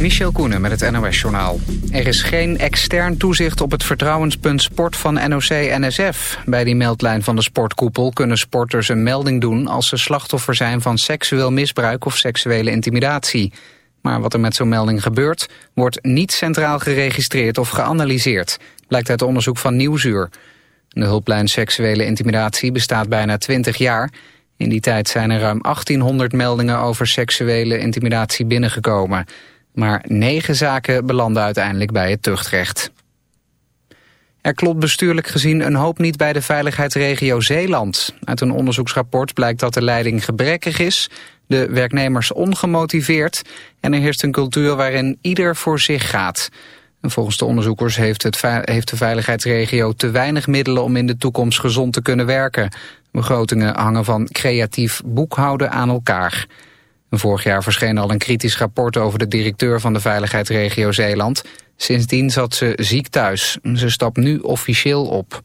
Michel Koenen met het NOS-journaal. Er is geen extern toezicht op het vertrouwenspunt sport van NOC-NSF. Bij die meldlijn van de sportkoepel kunnen sporters een melding doen... als ze slachtoffer zijn van seksueel misbruik of seksuele intimidatie. Maar wat er met zo'n melding gebeurt... wordt niet centraal geregistreerd of geanalyseerd. Blijkt uit onderzoek van Nieuwsuur. De hulplijn seksuele intimidatie bestaat bijna 20 jaar... In die tijd zijn er ruim 1800 meldingen over seksuele intimidatie binnengekomen. Maar negen zaken belanden uiteindelijk bij het tuchtrecht. Er klopt bestuurlijk gezien een hoop niet bij de veiligheidsregio Zeeland. Uit een onderzoeksrapport blijkt dat de leiding gebrekkig is, de werknemers ongemotiveerd en er heerst een cultuur waarin ieder voor zich gaat. En volgens de onderzoekers heeft, het, heeft de veiligheidsregio te weinig middelen om in de toekomst gezond te kunnen werken. Begrotingen hangen van creatief boekhouden aan elkaar. Vorig jaar verscheen al een kritisch rapport over de directeur van de veiligheidsregio Zeeland. Sindsdien zat ze ziek thuis. Ze stapt nu officieel op.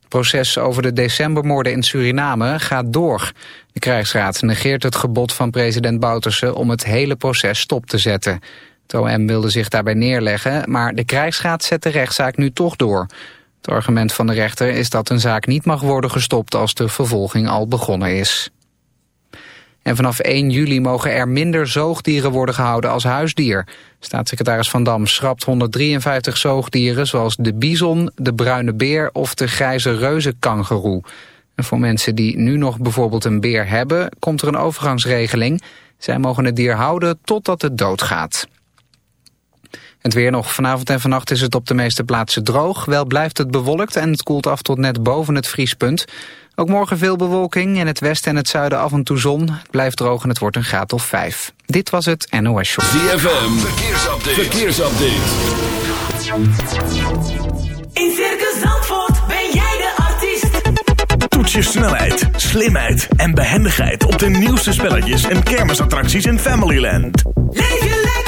Het proces over de decembermoorden in Suriname gaat door. De krijgsraad negeert het gebod van president Bouterse om het hele proces stop te zetten. Het OM wilde zich daarbij neerleggen, maar de krijgsraad zet de rechtszaak nu toch door. Het argument van de rechter is dat een zaak niet mag worden gestopt als de vervolging al begonnen is. En vanaf 1 juli mogen er minder zoogdieren worden gehouden als huisdier. Staatssecretaris Van Dam schrapt 153 zoogdieren zoals de bison, de bruine beer of de grijze reuzenkangeroe. En voor mensen die nu nog bijvoorbeeld een beer hebben, komt er een overgangsregeling. Zij mogen het dier houden totdat het doodgaat. Het weer nog. Vanavond en vannacht is het op de meeste plaatsen droog. Wel blijft het bewolkt en het koelt af tot net boven het vriespunt. Ook morgen veel bewolking. In het westen en het zuiden af en toe zon. Het blijft droog en het wordt een graad of vijf. Dit was het NOS Show. ZFM. Verkeersupdate. Verkeersupdate. In Circus Zandvoort ben jij de artiest. Toets je snelheid, slimheid en behendigheid op de nieuwste spelletjes en kermisattracties in Familyland. Leef je lekker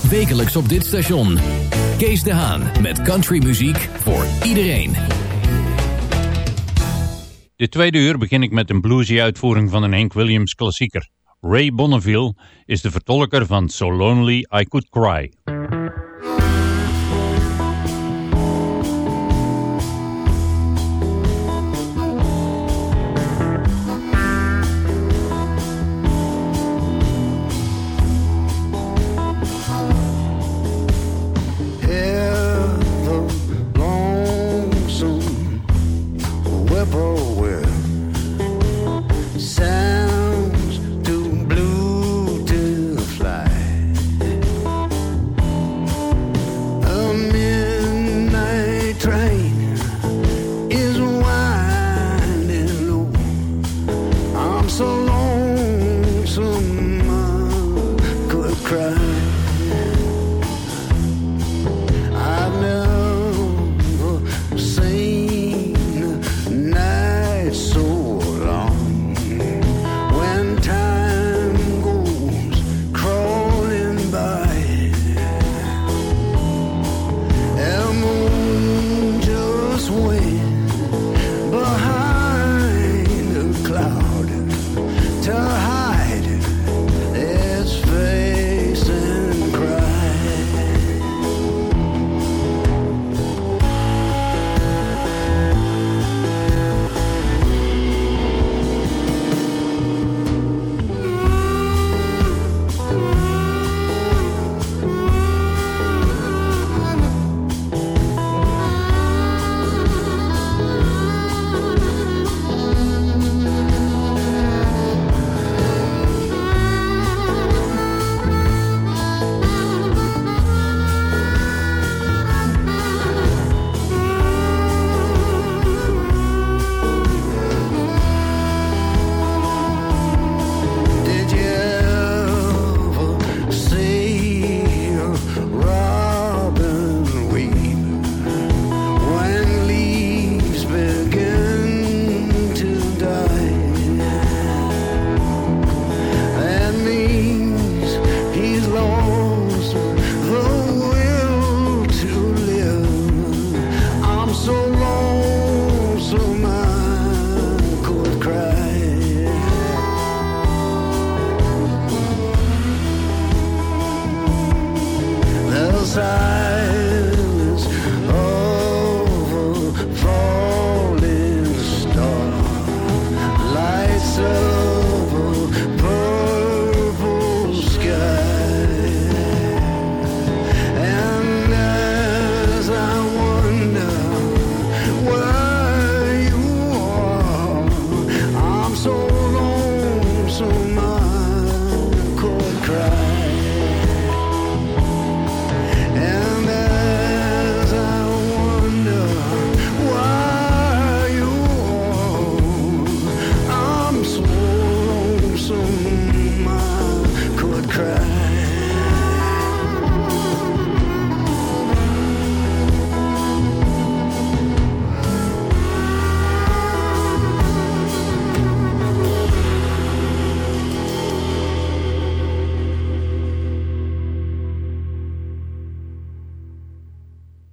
Wekelijks op dit station. Kees de Haan met countrymuziek voor iedereen. De tweede uur begin ik met een bluesy uitvoering van een Hank Williams klassieker. Ray Bonneville is de vertolker van So Lonely I Could Cry.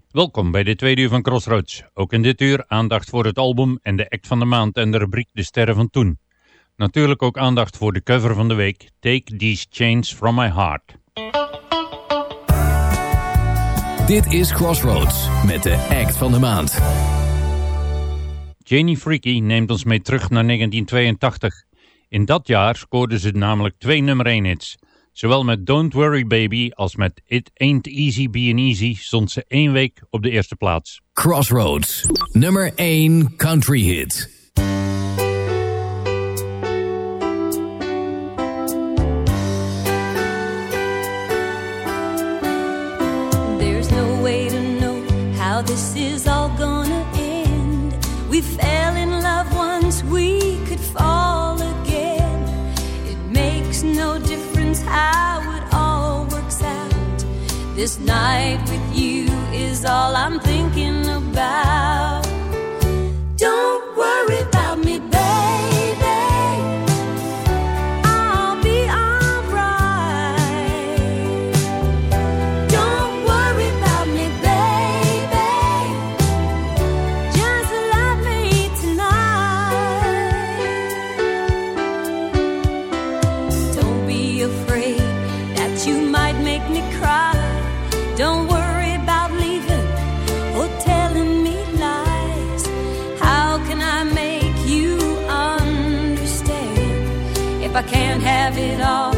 Welkom bij de tweede uur van Crossroads. Ook in dit uur aandacht voor het album en de act van de maand en de rubriek De Sterren van Toen. Natuurlijk ook aandacht voor de cover van de week, Take These Chains From My Heart. Dit is Crossroads met de act van de maand. Janie Freaky neemt ons mee terug naar 1982. In dat jaar scoorde ze namelijk twee nummer 1 hits. Zowel met Don't Worry Baby als met It Ain't Easy Being Easy stond ze één week op de eerste plaats. Crossroads, nummer 1 country hit. There's no way to know how this is all gonna end. We fell This night with you is all I'm thinking about. Don't I can't have it all,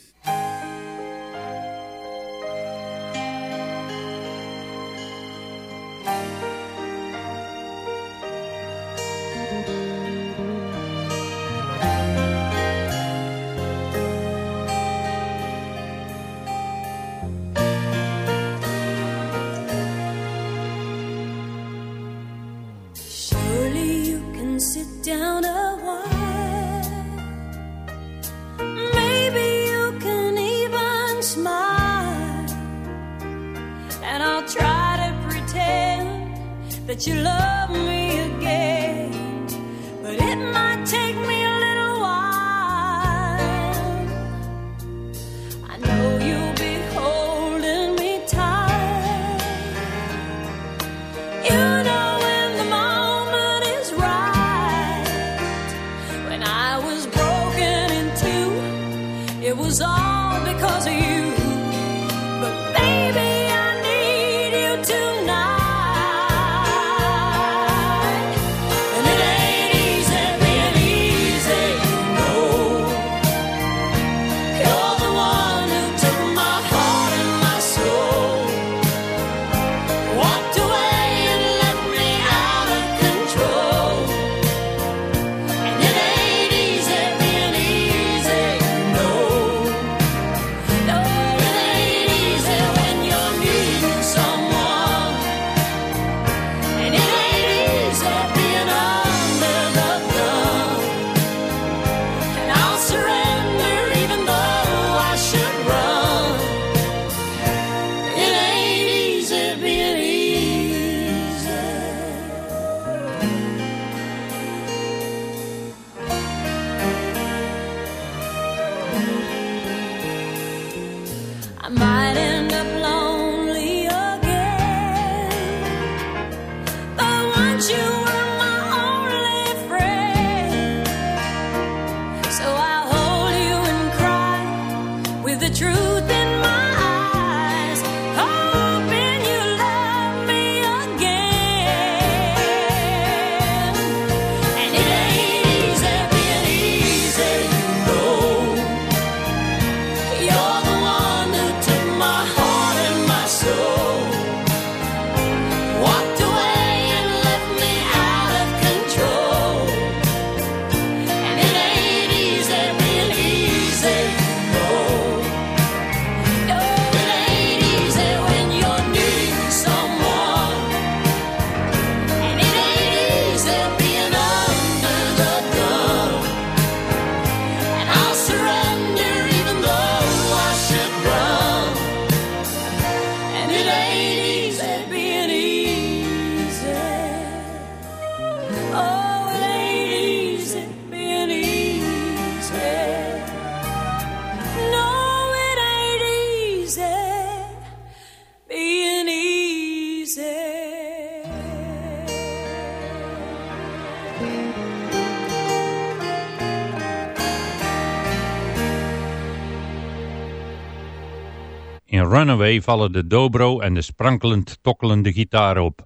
Vallen de dobro en de sprankelend tokkelende gitaar op.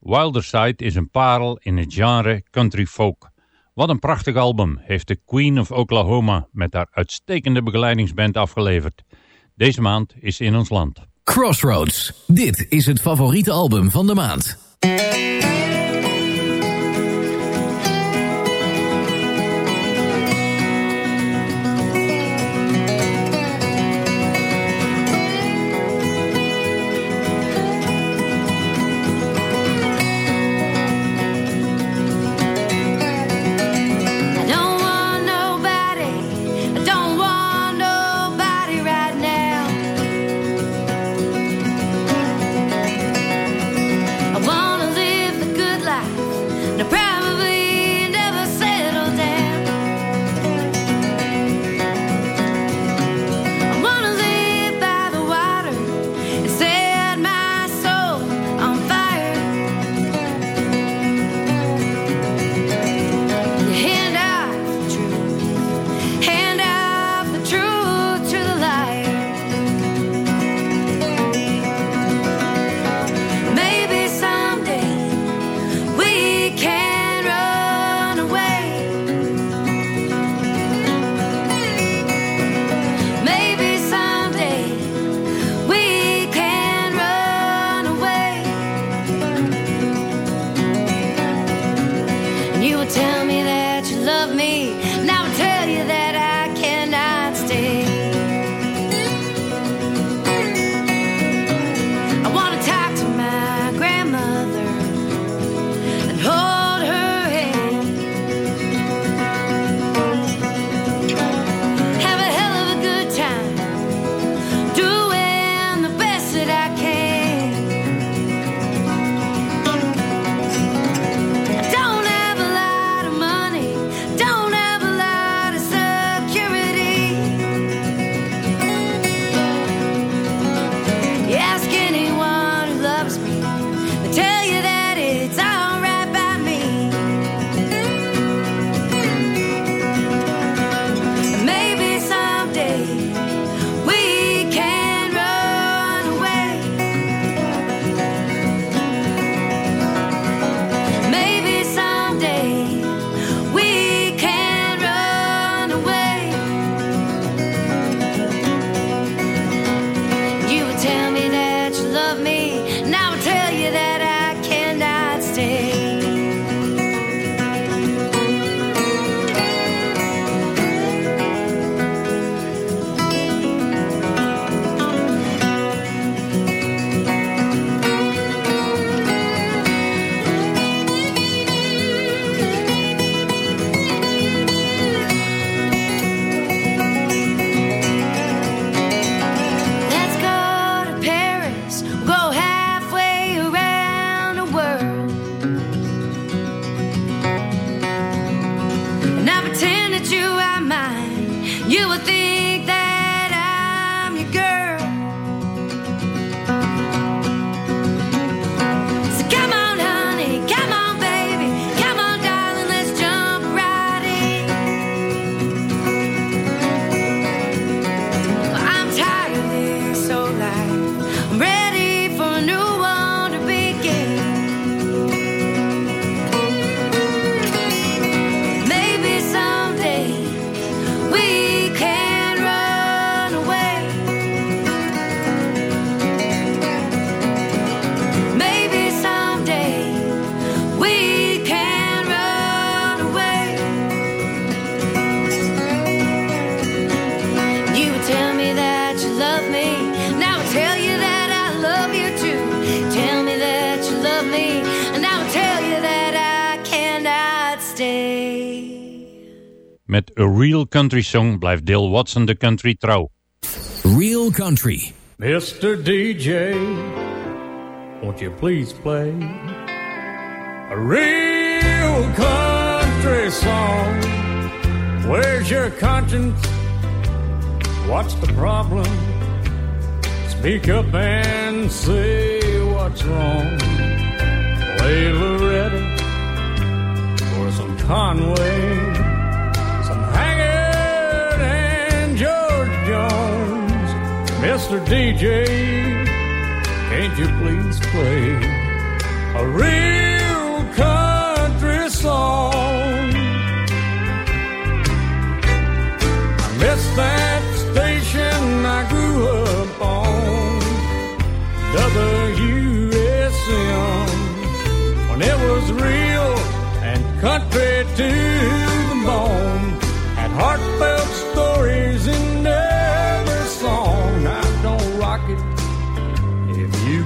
Wilderside is een parel in het genre country folk. Wat een prachtig album heeft de Queen of Oklahoma met haar uitstekende begeleidingsband afgeleverd. Deze maand is in ons land. Crossroads. Dit is het favoriete album van de maand. Country Song blijft Dale Watson de country trouw. Real Country. Mr. DJ, won't you please play a real country song? Where's your conscience? What's the problem? Speak up and say what's wrong. Play Loretta or some Conway, Mr. DJ, can't you please play a real country song? I miss that station I grew up on, WSM, when it was real and country to the bone, At heartfelt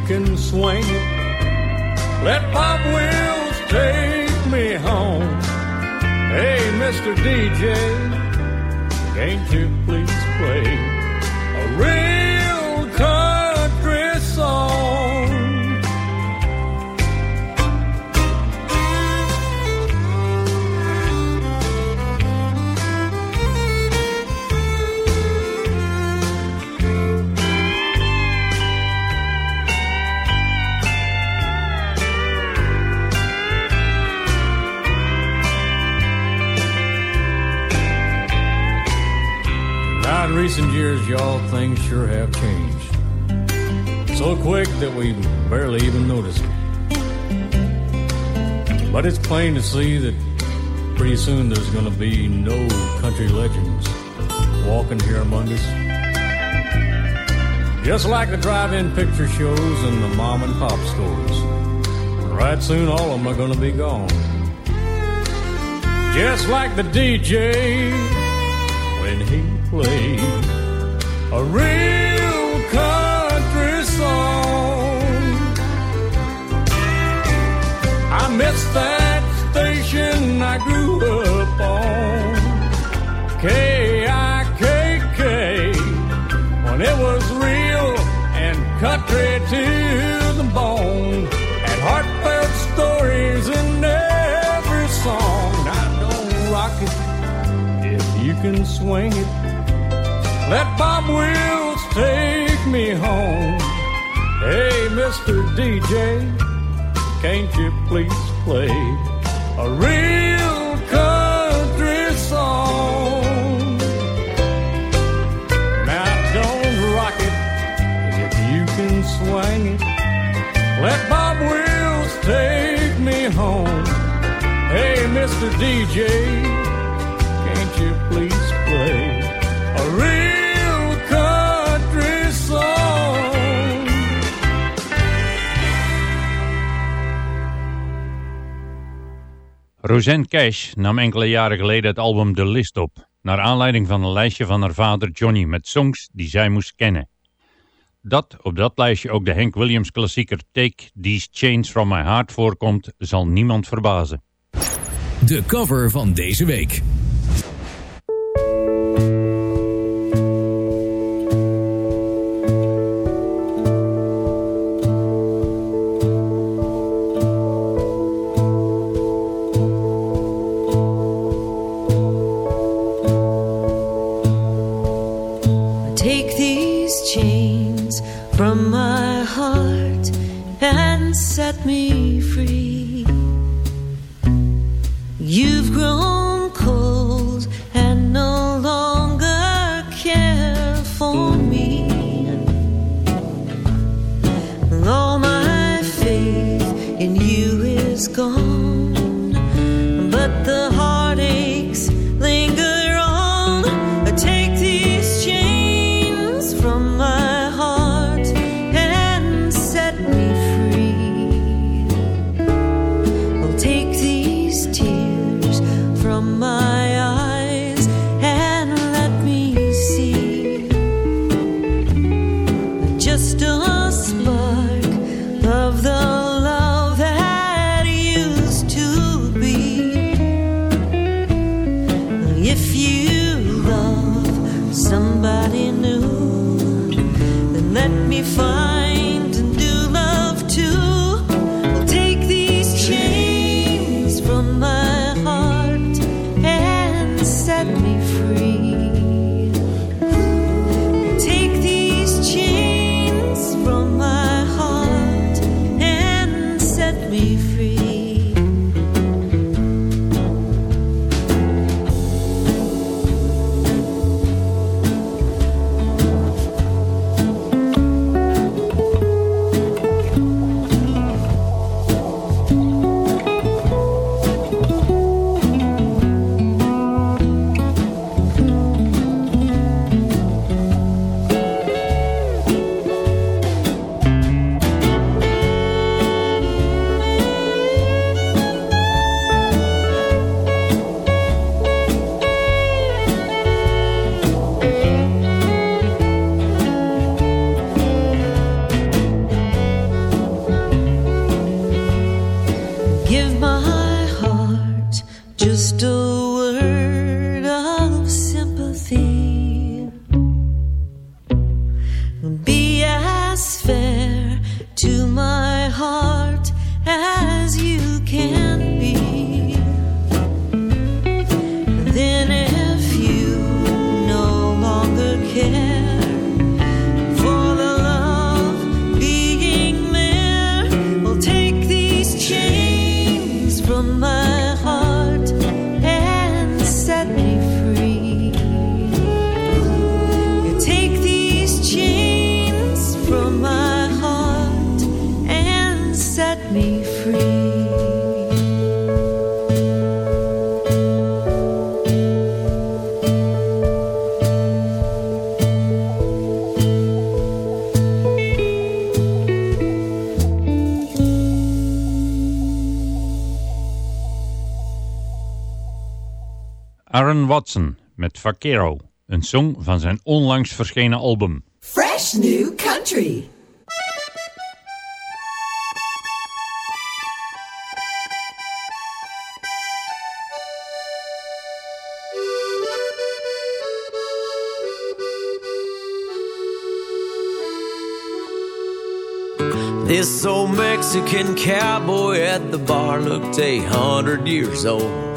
can swing it. Let Bob Wills take me home. Hey, Mr. DJ, can't you please play a real y'all, things sure have changed. So quick that we barely even notice it. But it's plain to see that pretty soon there's gonna be no country legends walking here among us. Just like the drive-in picture shows and the mom and pop stores. Right soon all of them are gonna be gone. Just like the DJ when he played a real country song. I miss that station I grew up on, KIKK, when it was real and country to the bone, and heartfelt stories in every song. Now don't rock it if you can swing it. Let Bob Wills take me home. Hey, Mr. DJ, can't you please play a real country song? Now don't rock it if you can swing it. Let Bob Wills take me home. Hey, Mr. DJ, can't you please play a real Roseanne Cash nam enkele jaren geleden het album The List op, naar aanleiding van een lijstje van haar vader Johnny met songs die zij moest kennen. Dat op dat lijstje ook de Hank Williams klassieker Take These Chains From My Heart voorkomt, zal niemand verbazen. De cover van deze week. From my heart and set me free. Aaron Watson met Vaquero, een song van zijn onlangs verschenen album. Fresh new country. This old Mexican cowboy at the bar looked a hundred years old.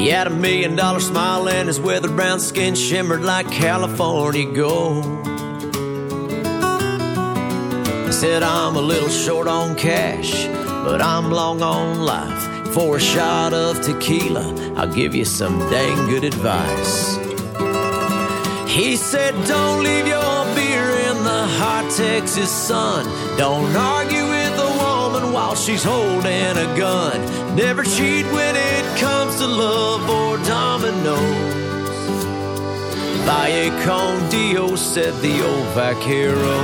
He had a million dollar smile and his weathered brown skin shimmered like California gold. He said, I'm a little short on cash, but I'm long on life. For a shot of tequila, I'll give you some dang good advice. He said, Don't leave your beer in the hot Texas sun. Don't argue with a woman while she's holding a gun. Never cheat when it comes to love or dominoes. Vaya con Dios, said the old vaquero.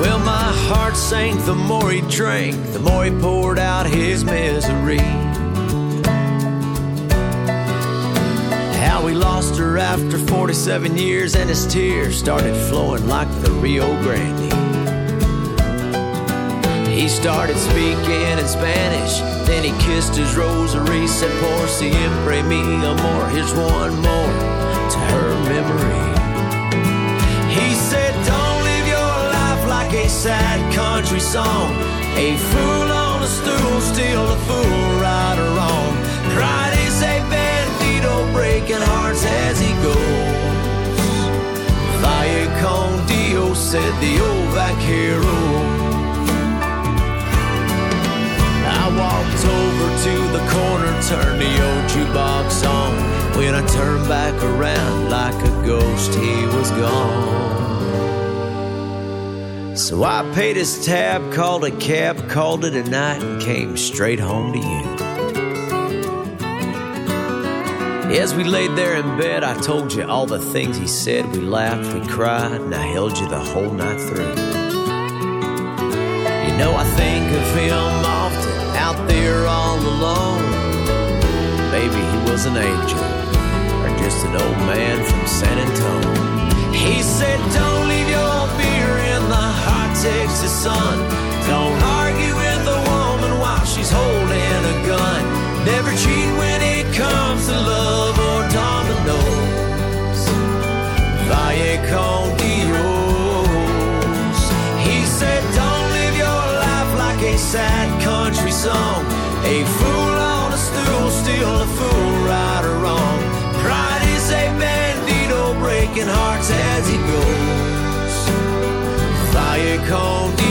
Well, my heart sank the more he drank, the more he poured out his misery. He lost her after 47 years, and his tears started flowing like the Rio Grande. He started speaking in Spanish, then he kissed his rosary, said, Por siempre mi amor. Here's one more to her memory. He said, Don't live your life like a sad country song. A fool on a stool, still a fool, breaking hearts as he goes. Vaya con Dios, said the old. I walked over to the corner, turned the old jukebox on. When I turned back around like a ghost, he was gone. So I paid his tab, called a cab, called it a night, and came straight home to you. As we laid there in bed, I told you all the things he said. We laughed, we cried, and I held you the whole night through. You know, I think of him often out there all alone. Maybe he was an angel or just an old man from San Antonio. He said, Don't leave your beer in the hot Texas sun. Don't argue with a woman while she's holding a gun comes to love or dominoes, Vaya con Dios. He said, Don't live your life like a sad country song. A fool on a stool, still a fool, right or wrong. Pride is a bandito breaking hearts as he goes. Vaya con Dios.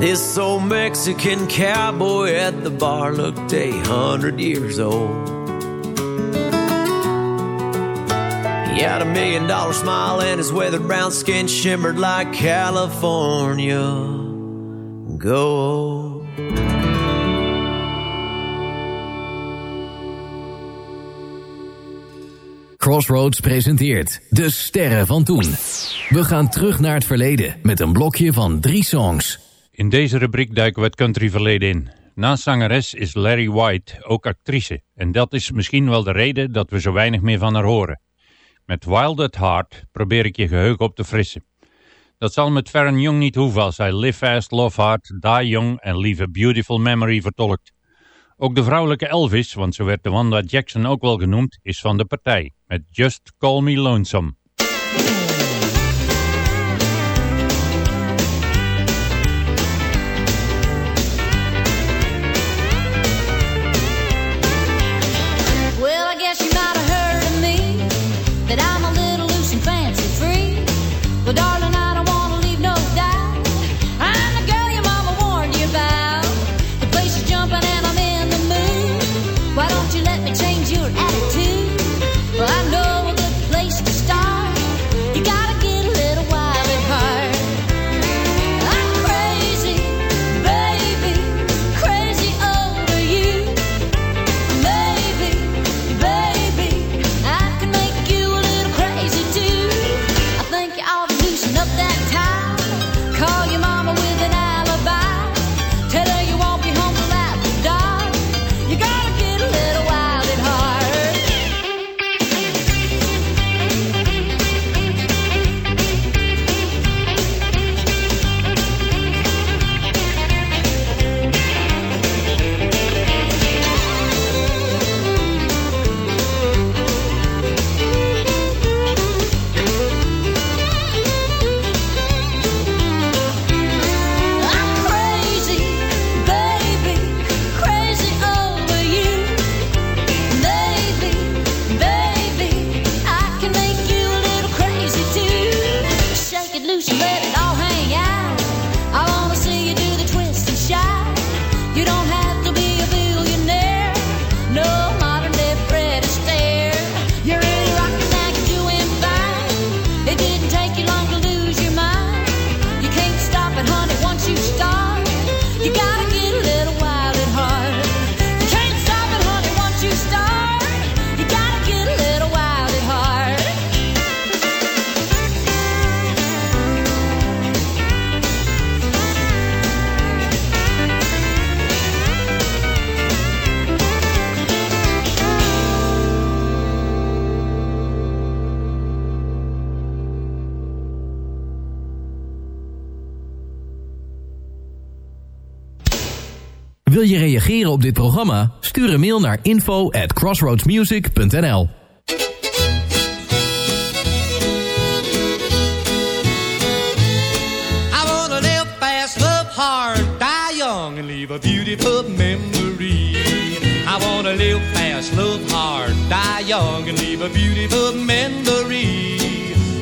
This old Mexican cowboy at the bar looked a hundred years old. He had a million dollar smile and his weathered brown skin shimmered like California gold. Crossroads presenteert De Sterren van Toen. We gaan terug naar het verleden met een blokje van drie songs. In deze rubriek duiken we het countryverleden in. Naast zangeres is Larry White ook actrice. En dat is misschien wel de reden dat we zo weinig meer van haar horen. Met Wild at Heart probeer ik je geheugen op te frissen. Dat zal met Farron Young niet hoeven als hij Live Fast, Love Hard, Die Young en Leave a Beautiful Memory vertolkt. Ook de vrouwelijke Elvis, want zo werd de Wanda Jackson ook wel genoemd, is van de partij. Met Just Call Me Lonesome. Wil je reageren op dit programma? Stuur een mail naar info at crossroadsmusic.nl I wanna live fast, love hard, die young, and leave a beautiful memory. I wanna live fast, love hard, die young, and leave a beautiful memory.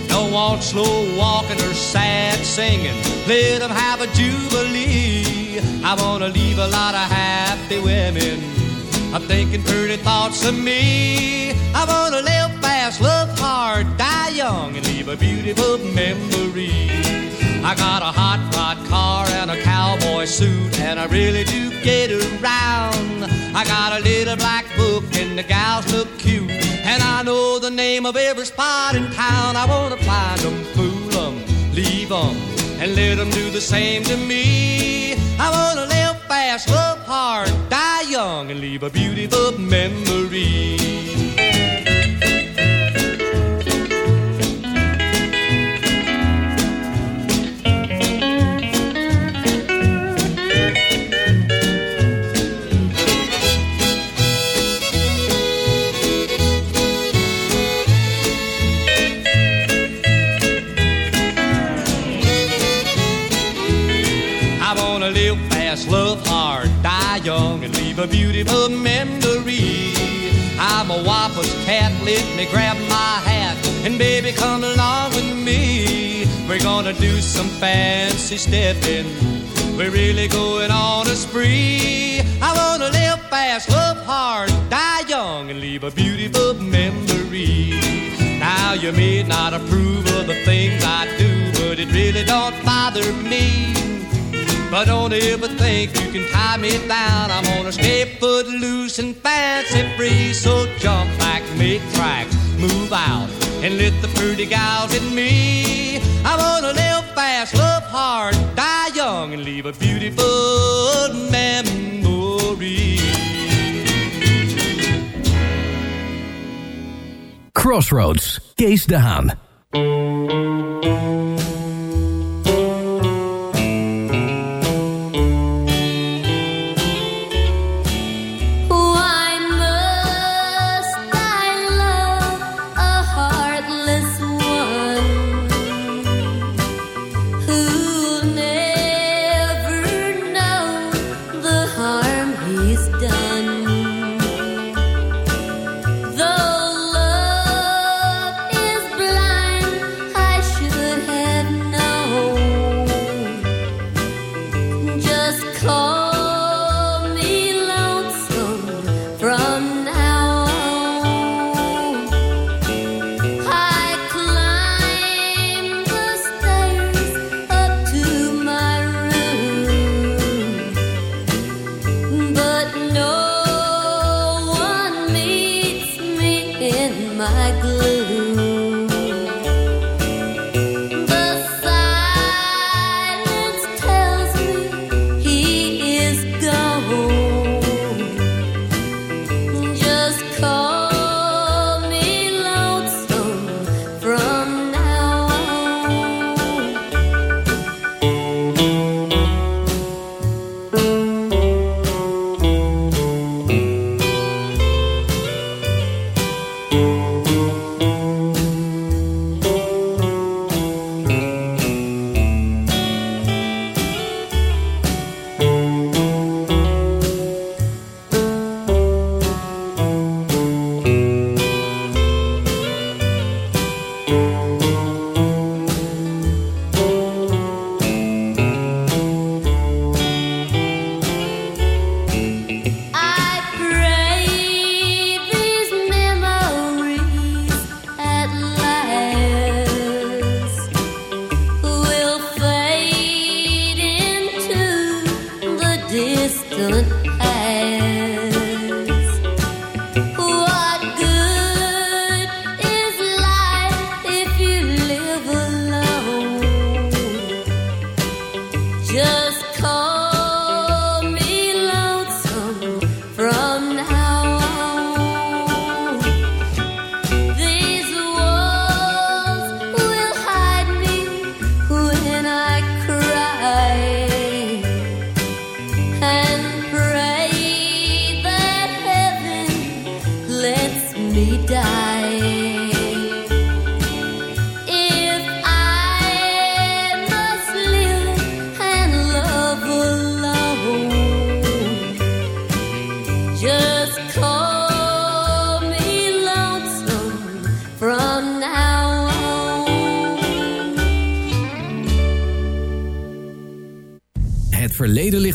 Don't want slow walking or sad singing. Let 'em have a jubilee. I wanna leave a lot of happy women. I'm thinking pretty thoughts of me. I wanna live fast, love hard, die young, and leave a beautiful memory. I got a hot rod car and a cowboy suit, and I really do get around. I got a little black book, and the gals look cute, and I know the name of every spot in town. I wanna find 'em, fool 'em, leave 'em, and let 'em do the same to me. I wanna live fast, love hard, die young, and leave a beautiful memory. Live fast, love hard, die young, and leave a beautiful memory. I'm a waffles cat, let me grab my hat, and baby, come along with me. We're gonna do some fancy stepping. We're really going on a spree. I wanna live fast, love hard, die young, and leave a beautiful memory. Now you may not approve of the things I do, but it really don't bother me. But don't ever think you can tie me down. I'm gonna stay foot loose and fancy free. So jump back, make tracks, move out, and let the pretty gals in me. I wanna live fast, love hard, die young, and leave a beautiful memory. Crossroads, Kees de.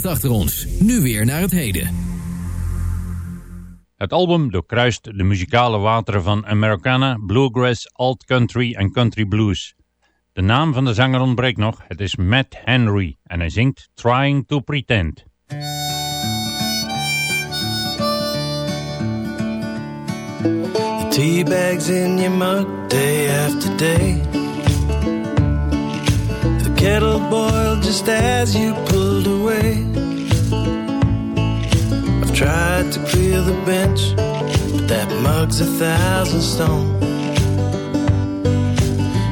Ligt achter ons. Nu weer naar het heden. Het album doorkruist de muzikale wateren van Americana, Bluegrass, Alt Country en Country Blues. De naam van de zanger ontbreekt nog, het is Matt Henry en hij zingt Trying to Pretend. Tea bags in your mug day after day. Kettle boiled just as you pulled away. I've tried to clear the bench, but that mug's a thousand stone.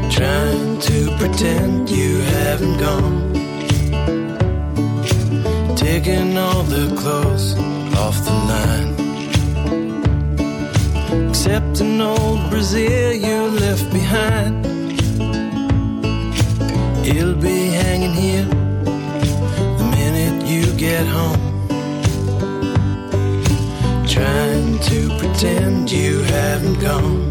Trying to pretend you haven't gone. Taking all the clothes off the line. Except an old Brazil you left behind. It'll be hanging here the minute you get home. Trying to pretend you haven't gone.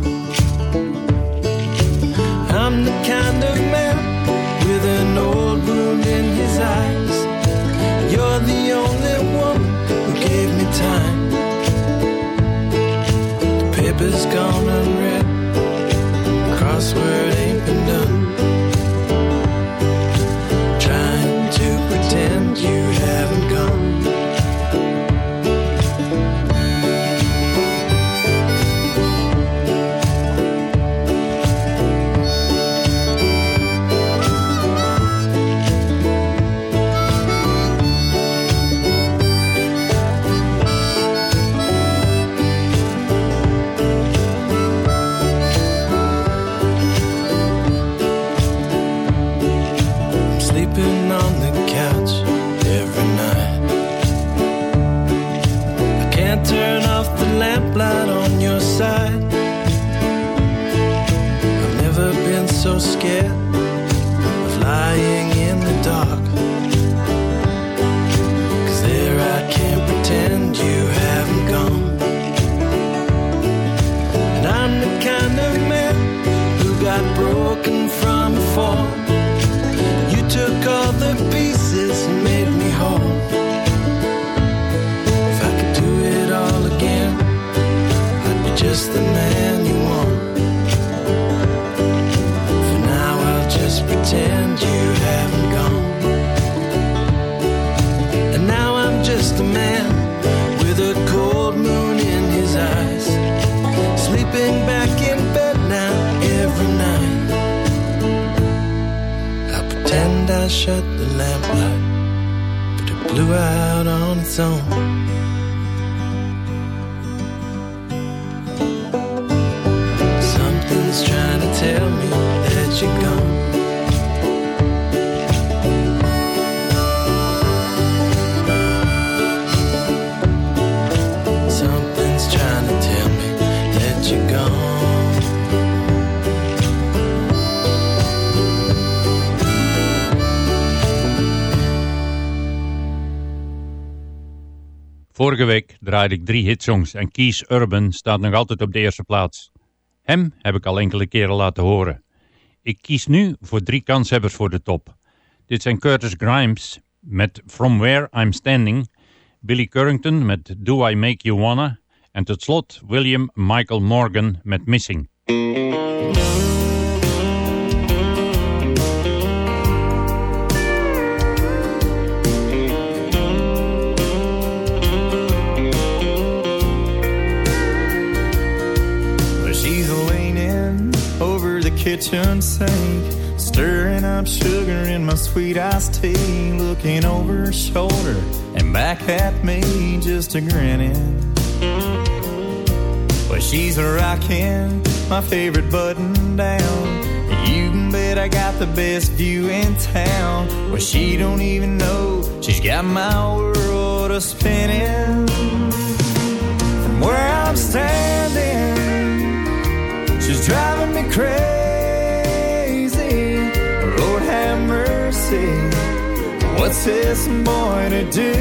Vorige week draaide ik drie hitsongs en Keys Urban staat nog altijd op de eerste plaats. Hem heb ik al enkele keren laten horen. Ik kies nu voor drie kanshebbers voor de top. Dit zijn Curtis Grimes met From Where I'm Standing, Billy Currington met Do I Make You Wanna en tot slot William Michael Morgan met Missing. Kitchen sink, stirring up sugar in my sweet iced tea, looking over her shoulder and back at me, just a grinning. Well, she's rocking my favorite button down. You can bet I got the best view in town. Well, she don't even know she's got my world a spinning. From where I'm standing, she's driving me crazy. Mercy, what's this boy to do?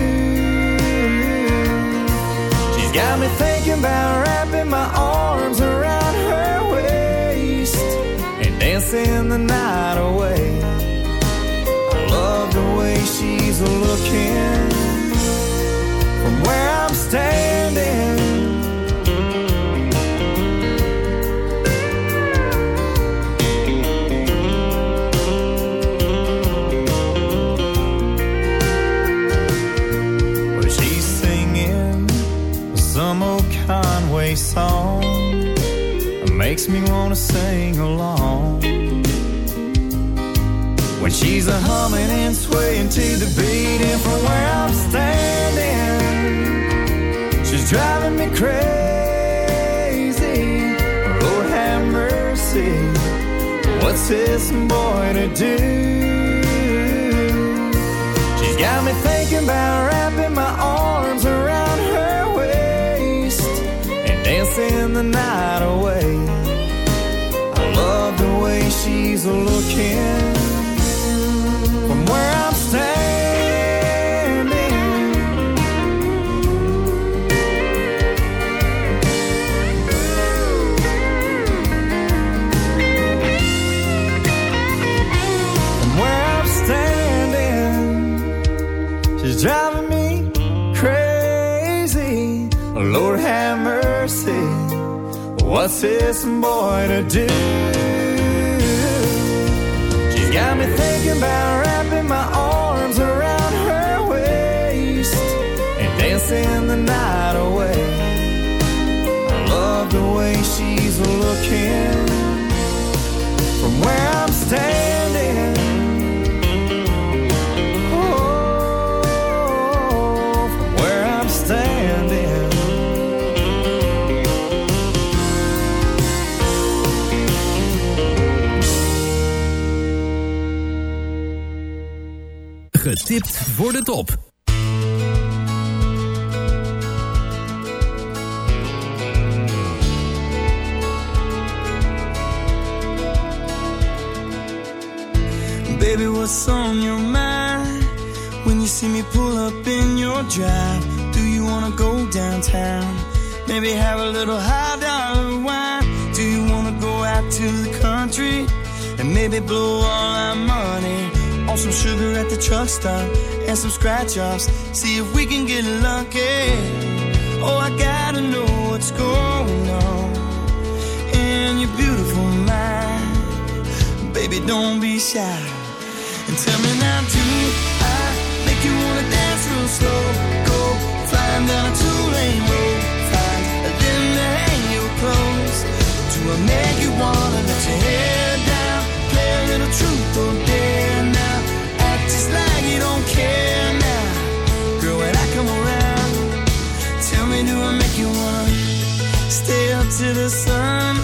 She's got me thinking about wrapping my arms around her waist and dancing the night away. I love the way she's looking from where I'm standing. Some old Conway song. Makes me want to sing along. When she's a humming and swaying to the beat, and from where I'm standing, she's driving me crazy. Lord have mercy, what's this boy to do? She's got me thinking about wrapping my arms dancing the night away. I love the way she's looking from where I'm standing. What's this boy to do? She's got me thinking about wrapping my arms around her waist and dancing the night away. I love the way she's looking from where I'm Getipt voor de top. Baby, what's on your mind? When you see me pull up in your drive, do you wanna go downtown? Maybe have a little high dollar wine. Do you wanna go out to the country and maybe blow all our money on some sugar at the truck stop and some scratch offs? See if we can get lucky. Oh, I gotta know what's going on in your beautiful mind. Baby, don't be shy. And tell me now, do I make you wanna dance real slow? Go flying down a two-lane road, find a limb to hang your clothes. Do I make you wanna let your hair down, play a little truth or dare now? Just like you don't care now, girl. When I come around, tell me, do I make you wanna stay up to the sun?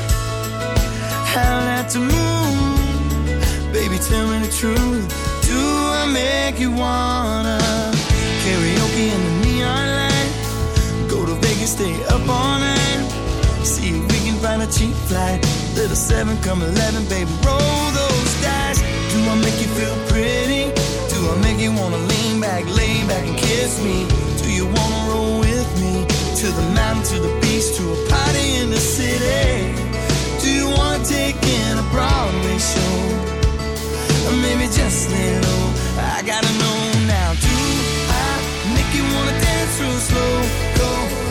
Baby, tell me the truth. Do I make you wanna karaoke in the neon light? Go to Vegas, stay up all night. See if we can find a cheap flight. Little seven, come eleven, baby, roll those dice. Do I make you feel pretty? Make you wanna lean back, lay back and kiss me? Do you wanna roll with me to the mountain, to the beach, to a party in the city? Do you wanna take in a Broadway show? Or maybe just little. I gotta know now. Do I make you wanna dance real slow? Go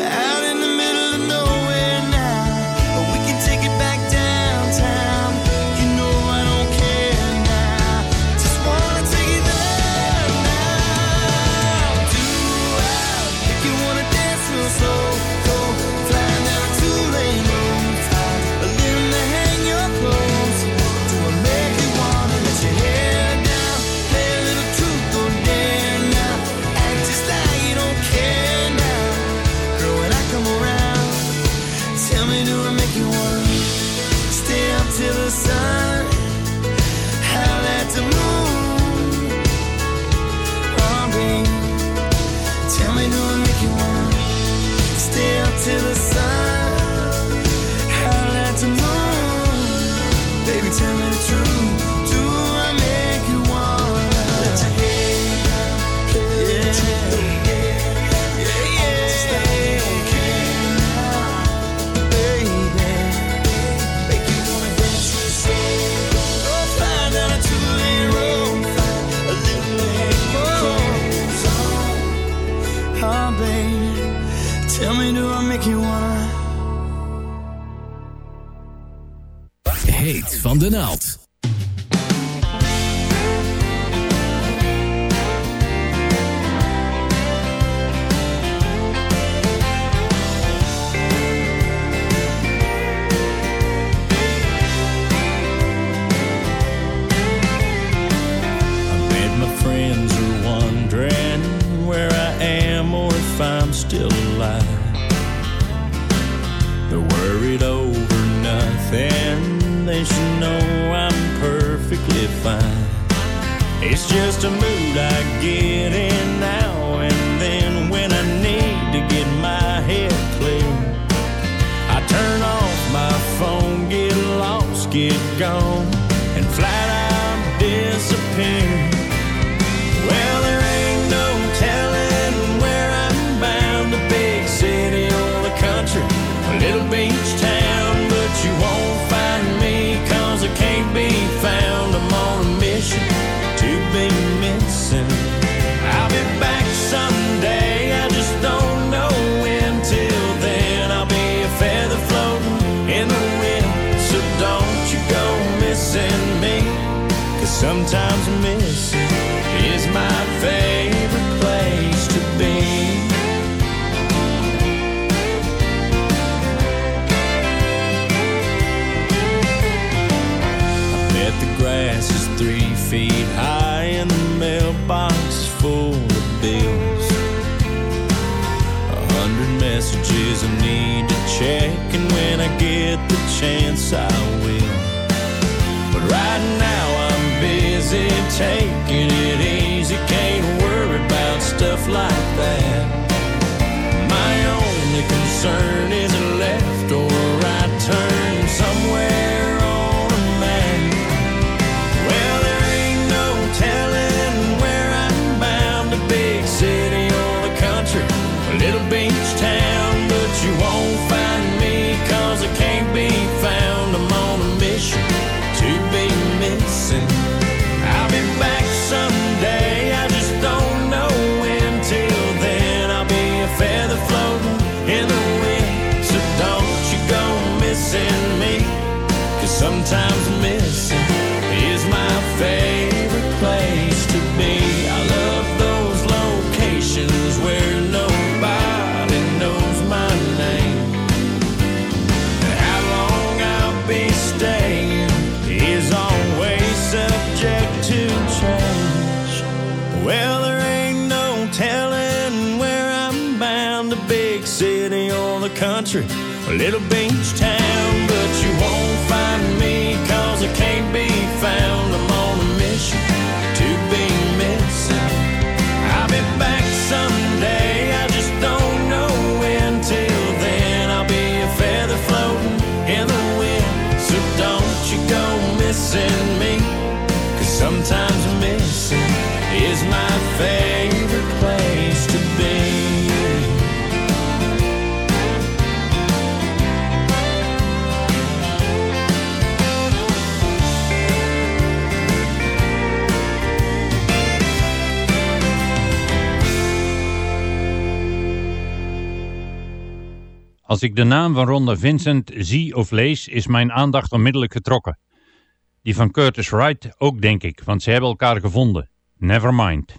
Out in the middle de naald. Als ik de naam van Ronda Vincent zie of lees, is mijn aandacht onmiddellijk getrokken. Die van Curtis Wright ook, denk ik, want ze hebben elkaar gevonden. Never mind.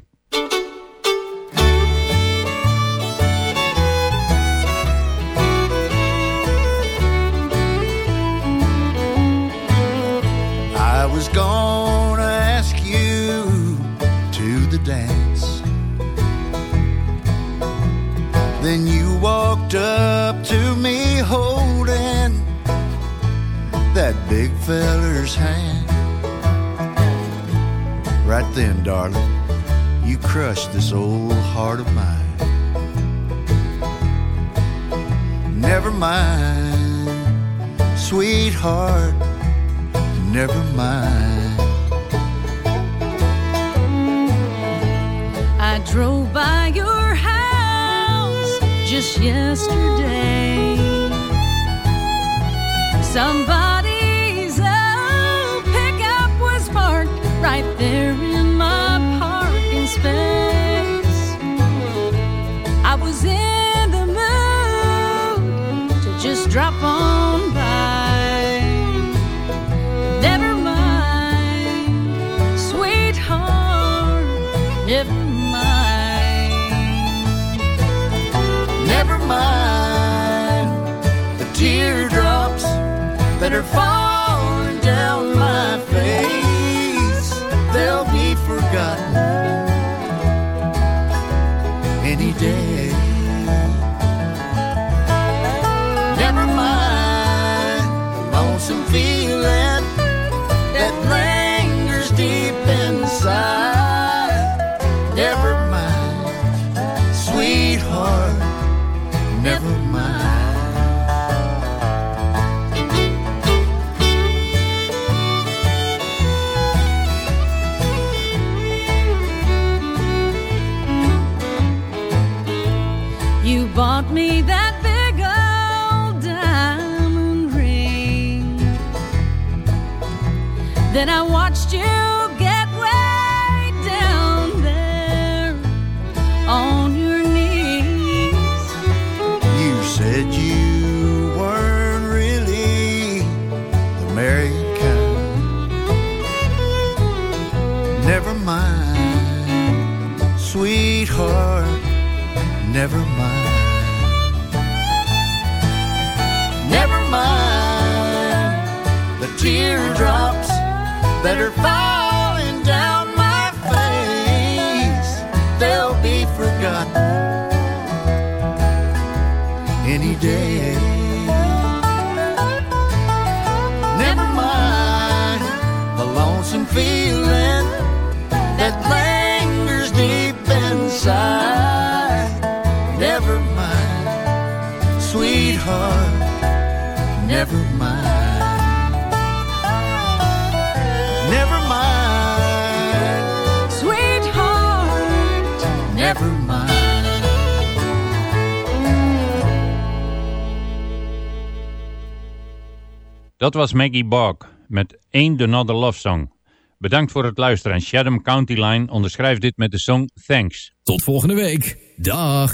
Dat was Maggie Bog met Ain't Another Love Song. Bedankt voor het luisteren en Chatham County Line onderschrijft dit met de song Thanks. Tot volgende week. Dag.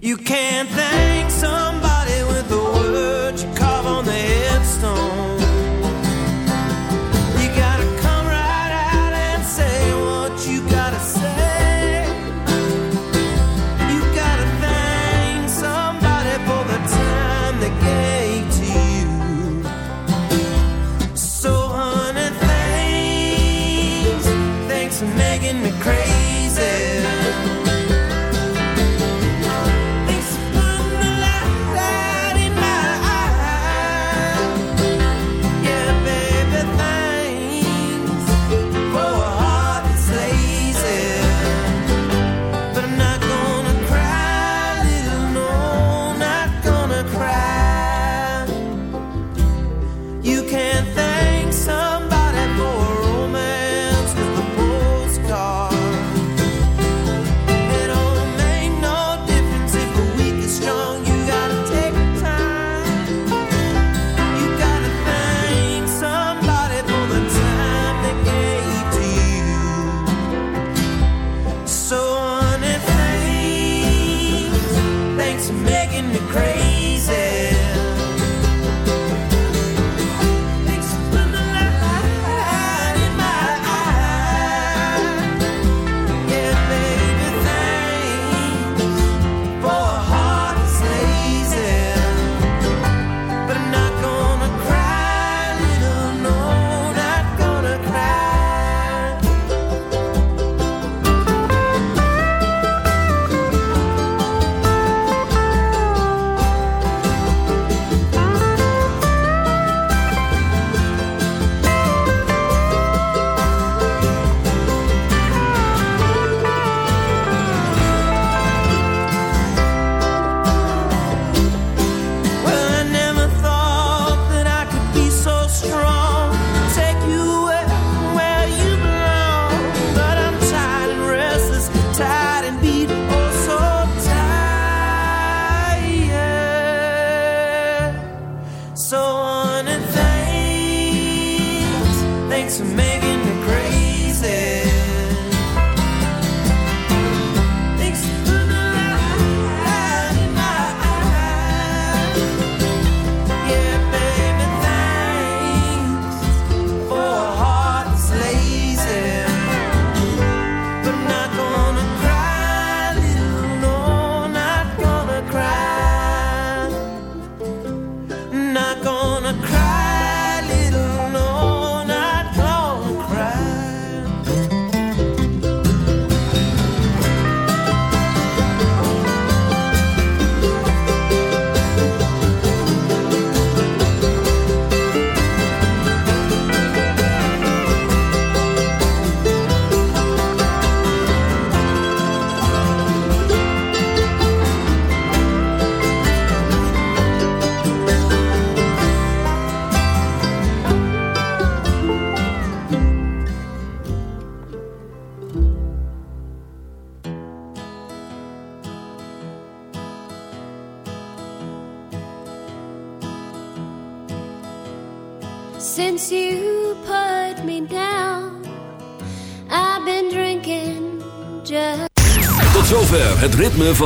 You thank.